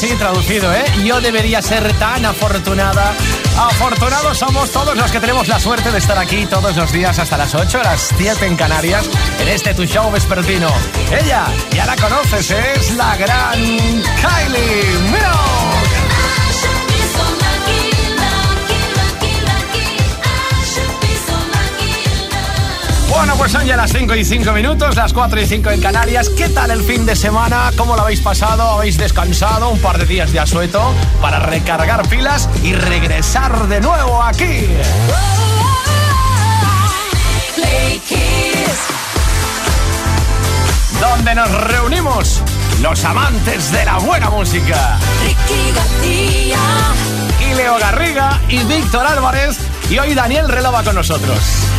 Así traducido, ¿eh? Yo debería ser tan afortunada. Afortunados somos todos los que tenemos la suerte de estar aquí todos los días hasta las 8, las 7 en Canarias, en este tu show vespertino. Ella, ya la conoces, es la gran Kylie Minogue. Son ya las 5 y 5 minutos, las 4 y 5 en Canarias. ¿Qué tal el fin de semana? ¿Cómo lo habéis pasado? ¿Habéis descansado un par de días de asueto para recargar pilas y regresar de nuevo aquí? Donde nos reunimos los amantes de la buena música. Ricky García. Y Leo Garriga y Víctor Álvarez. Y hoy Daniel Relova con nosotros.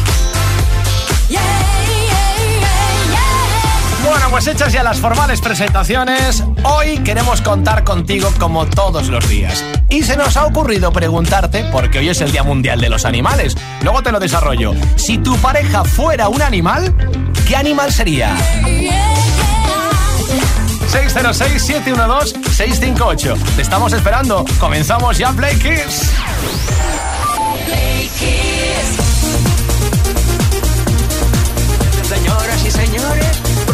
Bueno, pues hechas ya las formales presentaciones, hoy queremos contar contigo como todos los días. Y se nos ha ocurrido preguntarte, porque hoy es el Día Mundial de los Animales, luego te lo desarrollo, si tu pareja fuera un animal, ¿qué animal sería? 606-712-658. Te estamos esperando. Comenzamos ya Play. Play Kiss.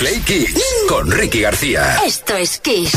Play Kids con Ricky García. Esto es Kiss.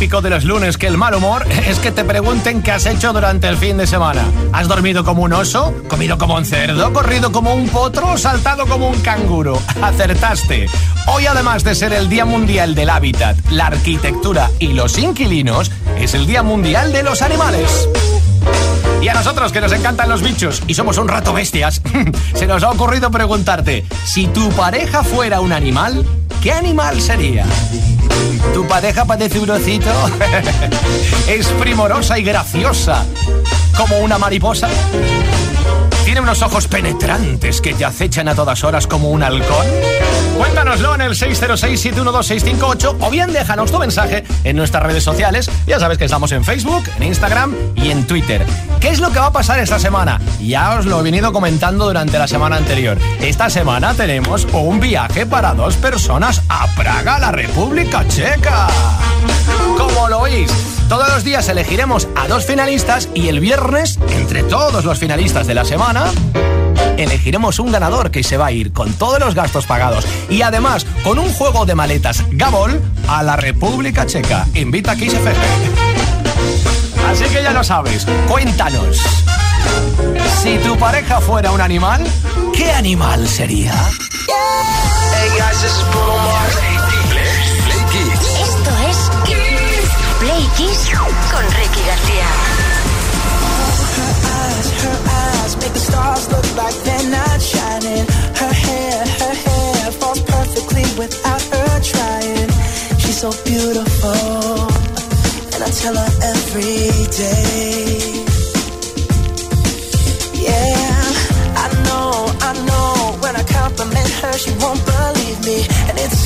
de los lunes que el mal humor es que te pregunten qué has hecho durante el fin de semana. ¿Has dormido como un oso? ¿Comido como un cerdo? ¿Corrido como un potro? ¿Saltado como un canguro? Acertaste. Hoy además de ser el Día Mundial del Hábitat, la arquitectura y los inquilinos, es el Día Mundial de los Animales. Y a nosotros que nos encantan los bichos y somos un rato bestias, se nos ha ocurrido preguntarte, si tu pareja fuera un animal, ¿qué animal sería? ¿Tu pareja padece un brocito? ¿Es primorosa y graciosa como una mariposa? ¿Tiene unos ojos penetrantes que te acechan a todas horas como un halcón? Cuéntanoslo en el 606-712-658 o bien déjanos tu mensaje en nuestras redes sociales. Ya sabes que estamos en Facebook, en Instagram y en Twitter. ¿Qué es lo que va a pasar esta semana? Ya os lo he venido comentando durante la semana anterior. Esta semana tenemos un viaje para dos personas a Praga, la República Checa. Como lo oís, todos los días elegiremos a dos finalistas y el viernes, entre todos los finalistas de la semana, elegiremos un ganador que se va a ir con todos los gastos pagados y además con un juego de maletas Gabol a la República Checa. Invita a Kiss. Así que ya lo sabes, cuéntanos. Si tu pareja fuera un animal, ¿qué animal sería? Play Play Kiss con Ricky García. her eyes make the stars look like they're not shining. Her hair, her hair falls perfectly without her trying. She's so beautiful, and I tell her every day. Yeah, I know, I know. When I compliment her, she won't believe me,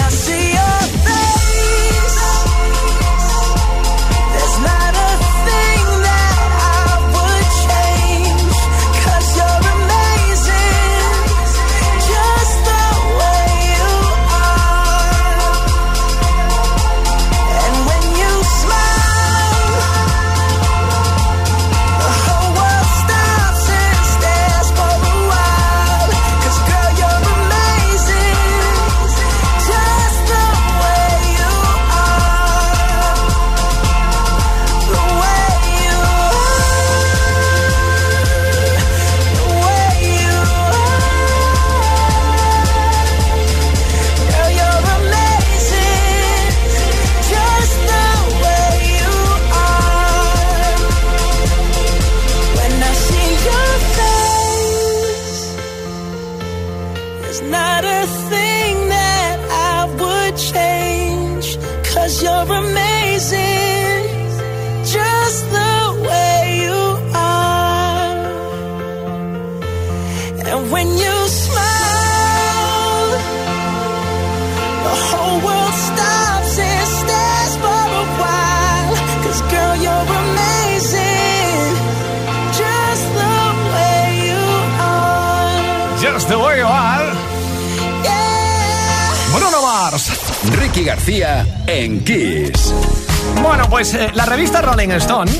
I see pues eh, la revista Rolling Stone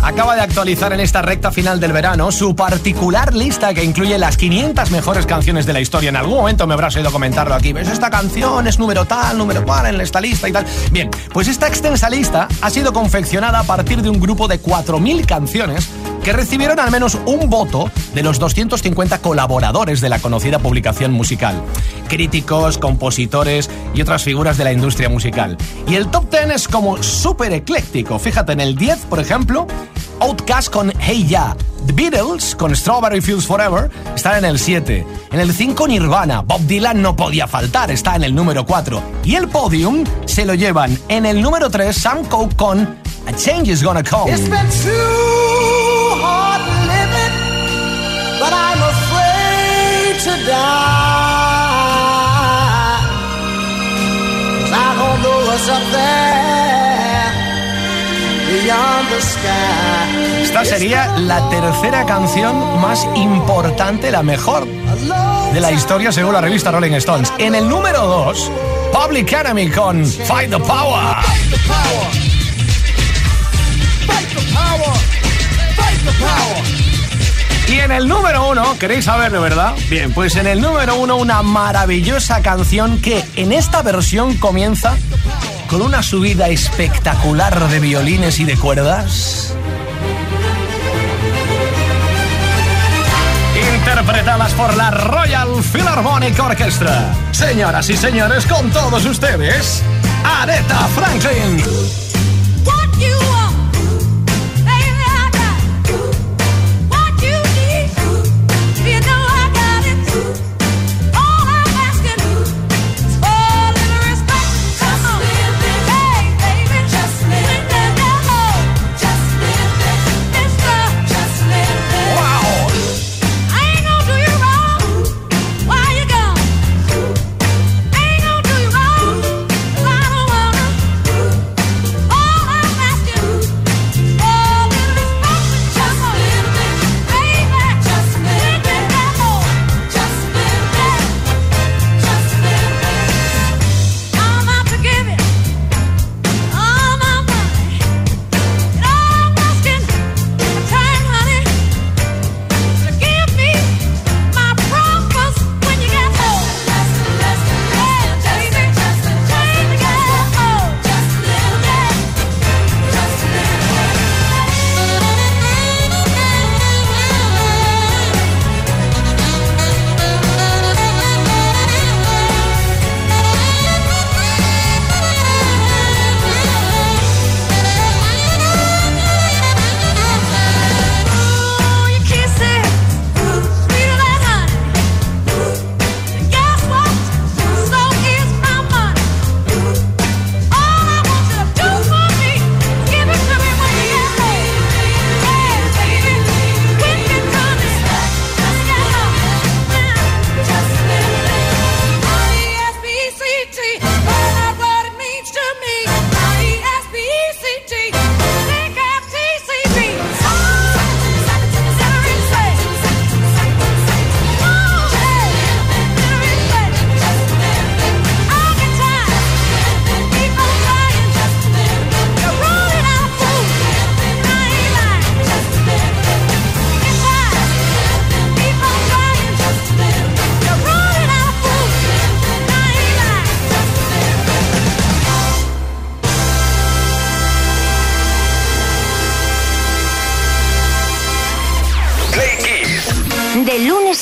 acaba de actualizar en esta recta final del verano su particular lista que incluye las 500 mejores canciones de la historia. En algún momento me habrás oído comentarlo aquí. ¿Ves? Esta canción es número tal, número cual en esta lista y tal. Bien, pues esta extensa lista ha sido confeccionada a partir de un grupo de 4.000 canciones que recibieron al menos un voto de los 250 colaboradores de la conocida publicación musical. Críticos, compositores y otras figuras de la industria musical. Y el top 10 es como súper ecléctico. Fíjate, en el 10, por ejemplo, Outcast con Hey Ya. The Beatles, con Strawberry Fields Forever, están en el 7. En el 5, Nirvana. Bob Dylan no podía faltar, está en el número 4. Y el podium se lo llevan en el número 3, Sam Cooke con A Change Is Gonna Come. But I'm afraid to die. 'Cause I don't know what's up there beyond the sky. Esta sería la tercera canción más importante, la mejor de la historia según la revista Rolling Stones. En el número 2, Public Enemy con Fight the Power. Y en el número uno, queréis saberlo, ¿verdad? Bien, pues en el número uno una maravillosa canción que en esta versión comienza con una subida espectacular de violines y de cuerdas. Interpretadas por la Royal Philharmonic Orchestra. Señoras y señores, con todos ustedes, Aretha Franklin.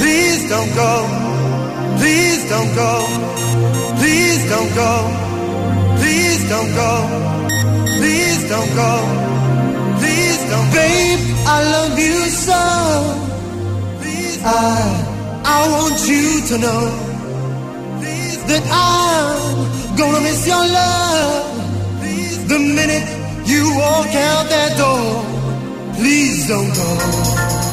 Please don't go. Please don't go. Please don't go. Please don't go. Please don't go. Please don't go. Babe, I love you so. Please I I want you to know that I'm gonna miss your love. Please the minute you walk out that door, please don't go.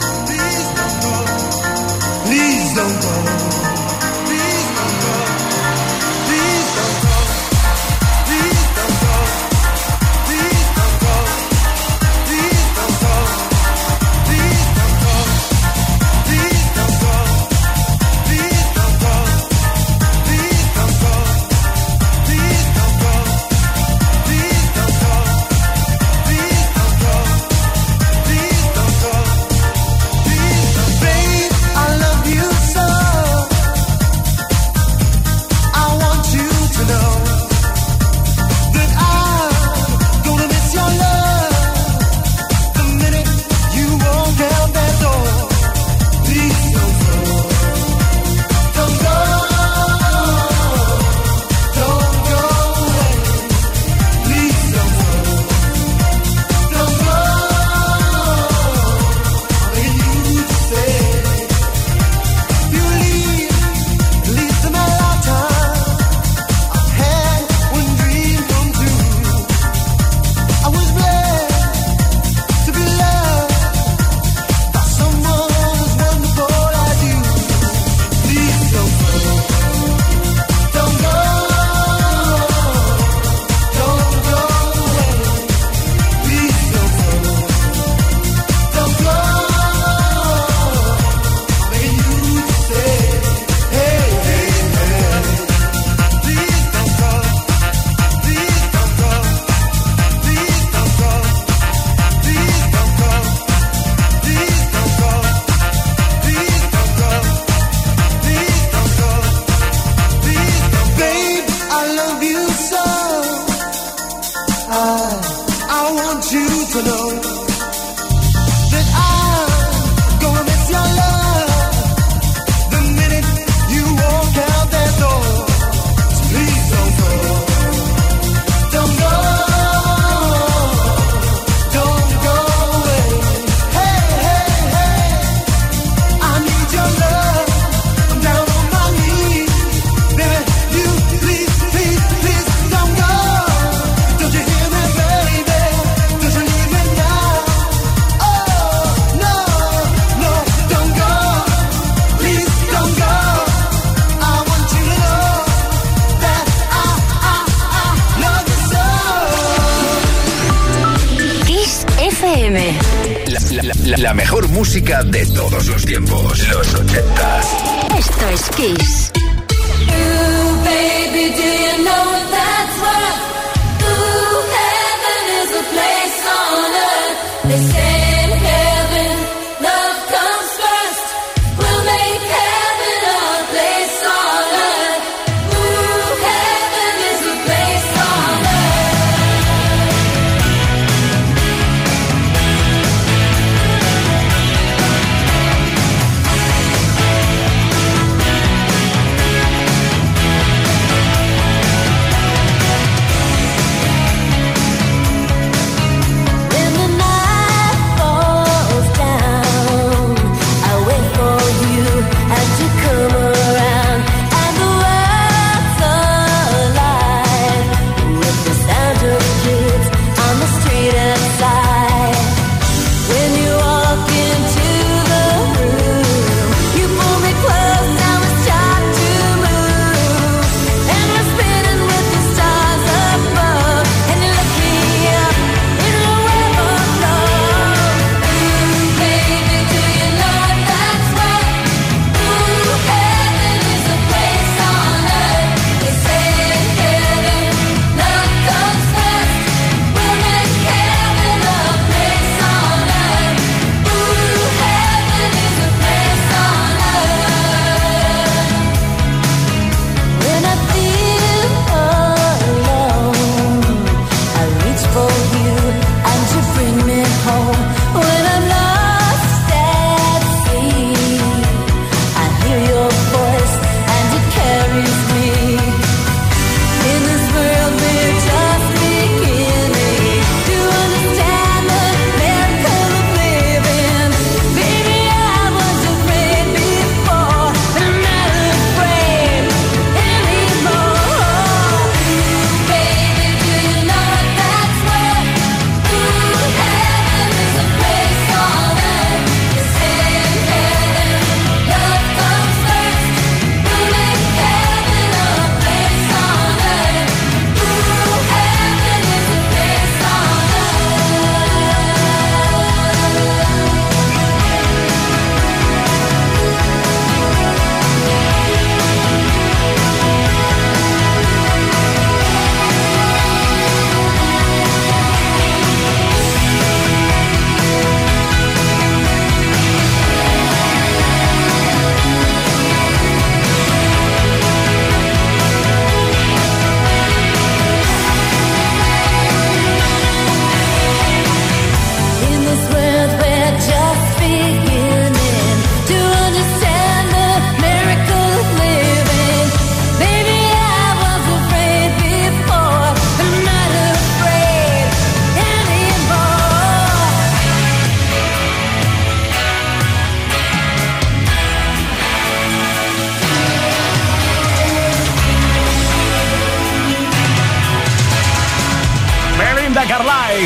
Esto es Kiss.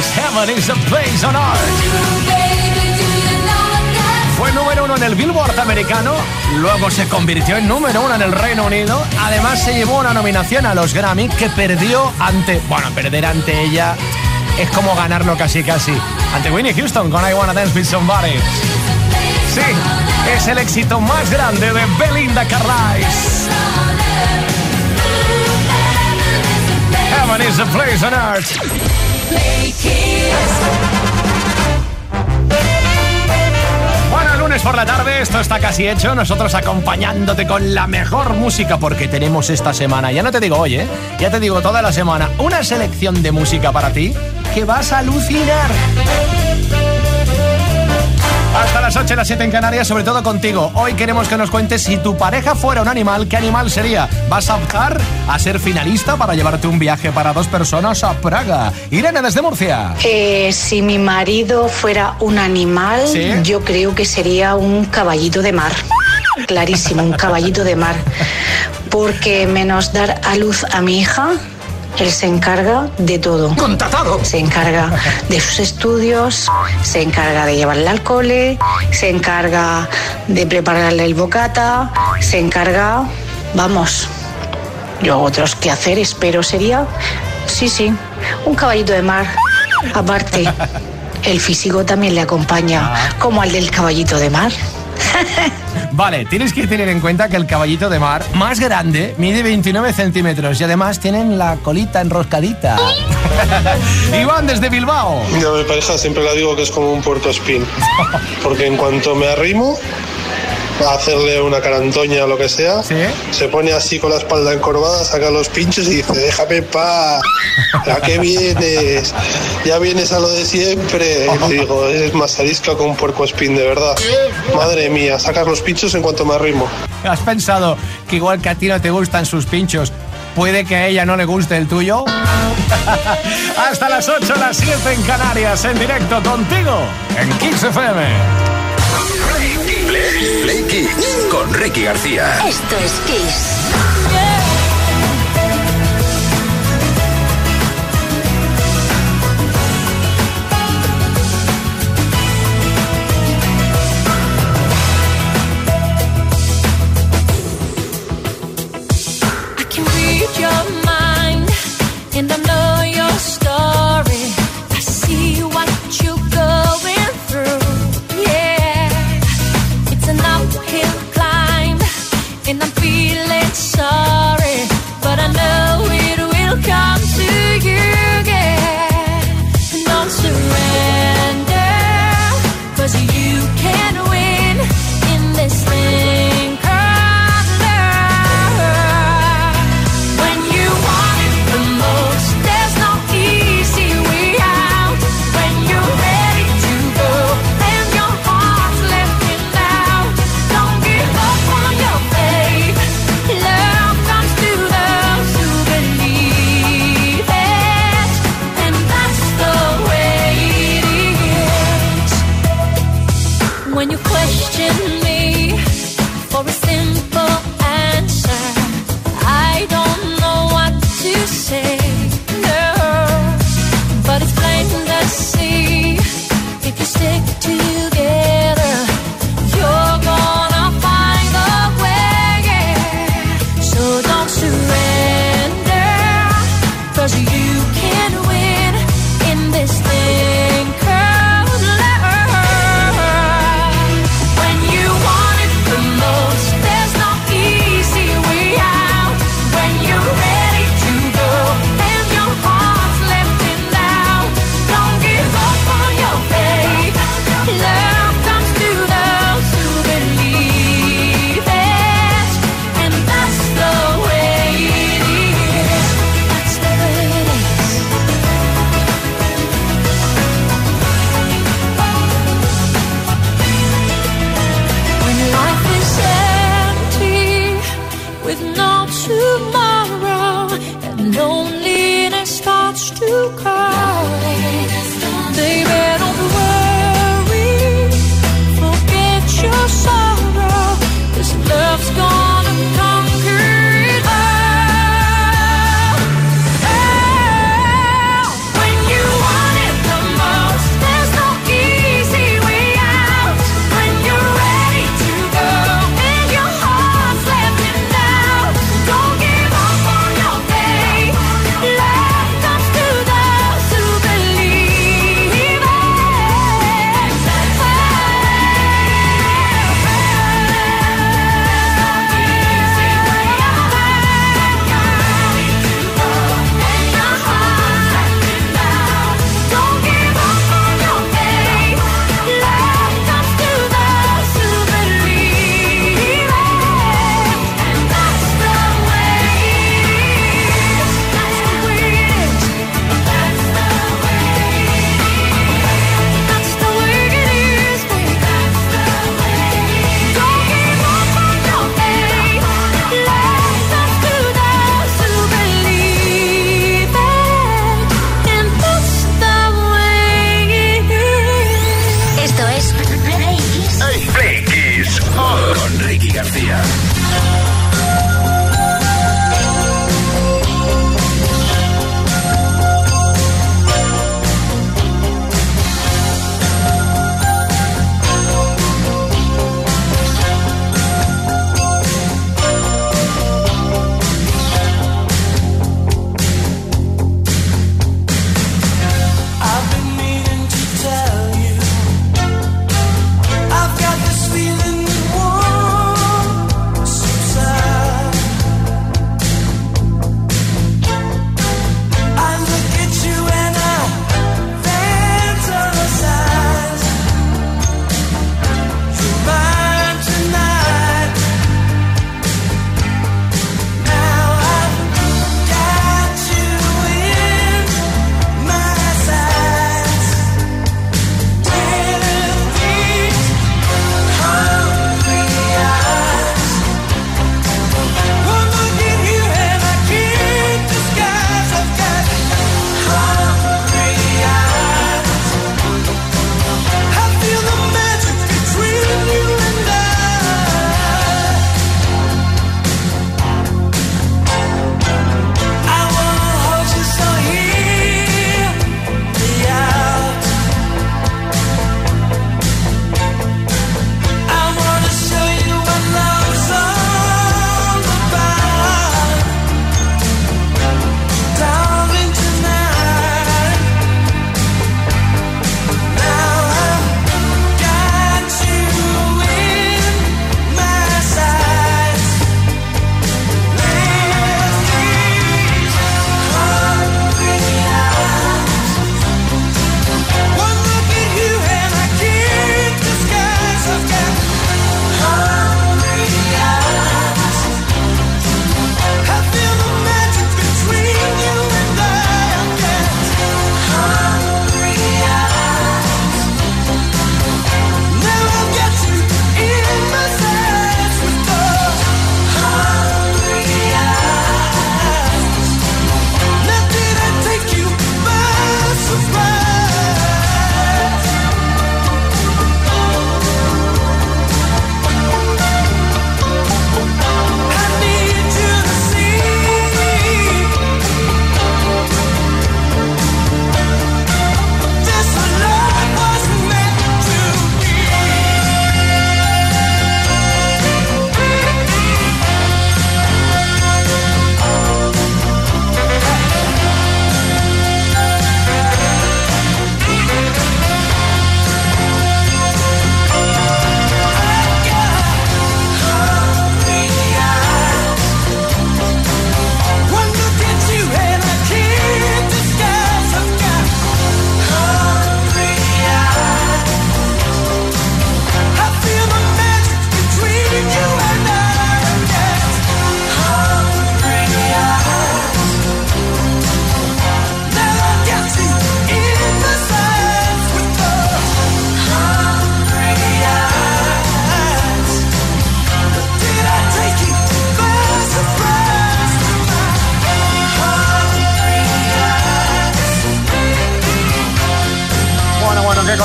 Heaven is a place on earth. Fue número uno en el Billboard americano, luego se convirtió en número uno en el Reino Unido. Además, se llevó una nominación a los Grammy que perdió ante. Bueno, perder ante ella es como ganarlo casi casi. Ante Winnie Houston con I Wanna Dance with Somebody. Sí, es el éxito más grande de Belinda Carlisle. Heaven is a place on earth. Bueno, lunes por la tarde, esto está casi hecho. Nosotros acompañándote con la mejor música porque tenemos esta semana, ya no te digo hoy, ¿eh? ya te digo toda la semana, una selección de música para ti que vas a alucinar. Hasta las 8 y las 7 en Canarias, sobre todo contigo. Hoy queremos que nos cuentes si tu pareja fuera un animal, ¿qué animal sería? ¿Vas a optar a ser finalista para llevarte un viaje para dos personas a Praga? Irene desde Murcia. Eh, si mi marido fuera un animal, ¿Sí? yo creo que sería un caballito de mar. Clarísimo, un caballito de mar. Porque menos dar a luz a mi hija, él se encarga de todo. ¡Contratado! Se encarga de sus estudios, se encarga de llevarle al cole, se encarga de prepararle el bocata, se encarga, vamos, yo hago otros quehaceres, pero sería, sí, sí, un caballito de mar. Aparte, el físico también le acompaña, como al del caballito de mar. Vale, tienes que tener en cuenta que el caballito de mar más grande mide 29 centímetros y además tienen la colita enroscadita. Iván desde Bilbao. Yo a mi pareja siempre la digo que es como un puerco espín. Porque en cuanto me arrimo a hacerle una carantoña o lo que sea, ¿Sí? se pone así con la espalda encorvada, saca los pinchos y dice, déjame en paz, ¿a qué vienes? Ya vienes a lo de siempre. Y digo, eres más arisca que un puerco espín, de verdad. Madre mía, sacas los pinchos en cuanto me arrimo. ¿Has pensado que igual que a ti no te gustan sus pinchos, puede que a ella no le guste el tuyo? Hasta las 8, las 7 en Canarias, en directo contigo, en Kiss FM. Play, Kids con Ricky García. Esto es Kiss.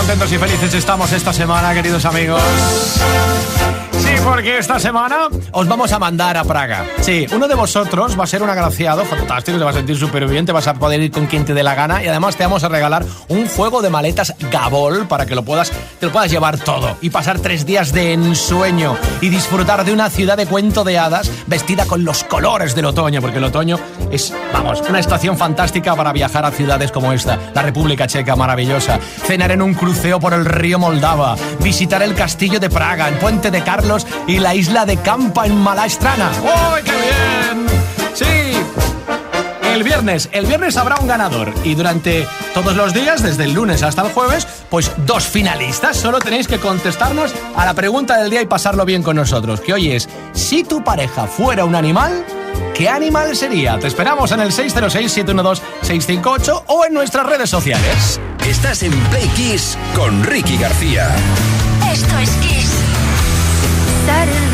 Contentos y felices estamos esta semana, queridos amigos. Porque esta semana os vamos a mandar a Praga. Sí, uno de vosotros va a ser un agraciado fantástico, te va a sentir súper bien, te vas a poder ir con quien te dé la gana y además te vamos a regalar un juego de maletas Gabol para que lo puedas, te lo puedas llevar todo y pasar tres días de ensueño y disfrutar de una ciudad de cuento de hadas vestida con los colores del otoño, porque el otoño es, vamos, una estación fantástica para viajar a ciudades como esta, la República Checa maravillosa, cenar en un crucero por el río Moldava, visitar el castillo de Praga, el puente de Carlos y la isla de Campa en Malastrana. ¡Oh, qué bien! Sí, el viernes. El viernes habrá un ganador. Y durante todos los días, desde el lunes hasta el jueves, pues dos finalistas. Solo tenéis que contestarnos a la pregunta del día y pasarlo bien con nosotros. Que hoy es, si tu pareja fuera un animal, ¿qué animal sería? Te esperamos en el 606-712-658 o en nuestras redes sociales. Estás en Play Kiss con Ricky García. Esto es Kiss. started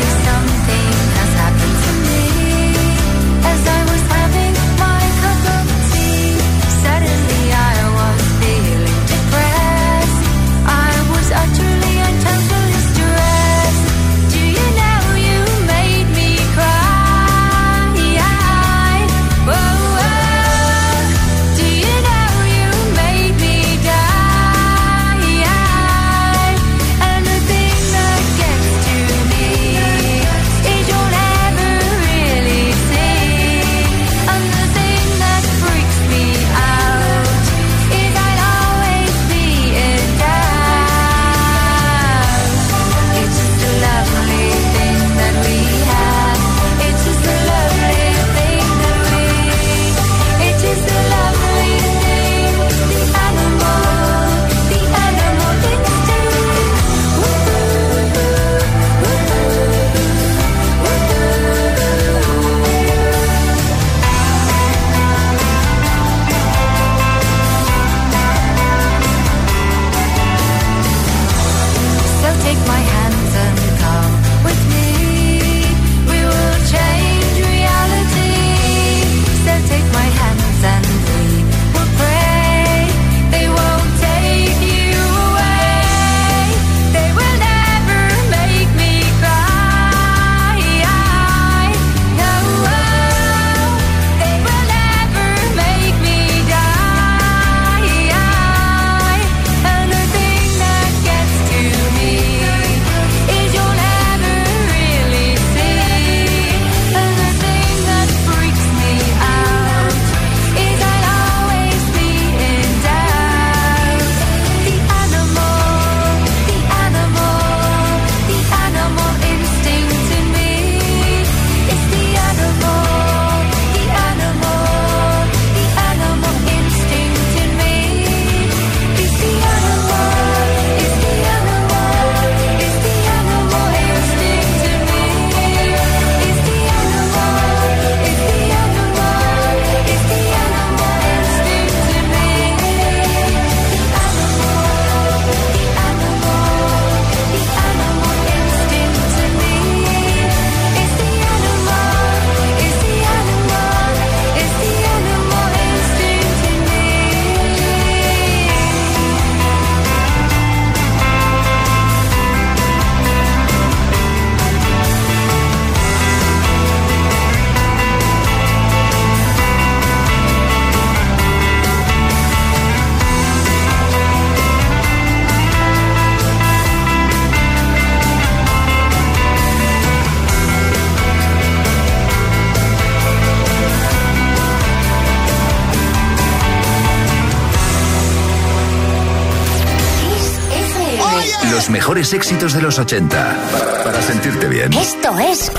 mejores éxitos de los 80. Pa- Para sentirte bien. Esto es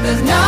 true, but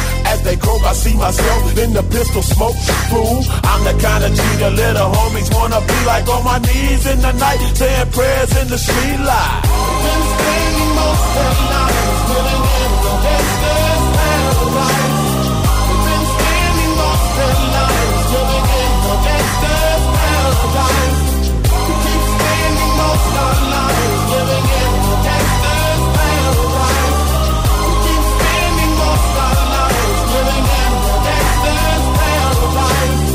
As they croak, I see myself in the pistol smoke. Fool, I'm the kind of G the little homies wanna be like on my knees in the night, saying prayers in the street light. The in the gangster's paradise. The in the gangster's paradise. Keep spending most of the night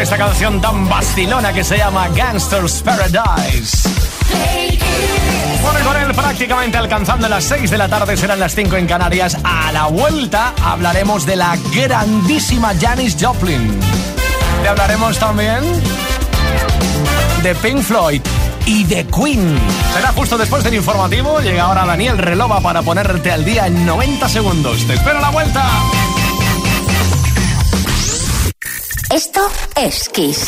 esta canción tan vacilona que se llama Gangster's Paradise. Bueno, y con él prácticamente alcanzando las 6 de la tarde, serán las 5 en Canarias. A la vuelta hablaremos de la grandísima Janis Joplin. Te hablaremos también de Pink Floyd y de Queen. Será justo después del informativo. Llega ahora Daniel Relova para ponerte al día en 90 segundos. Te espero a la vuelta. Esto es Kiss.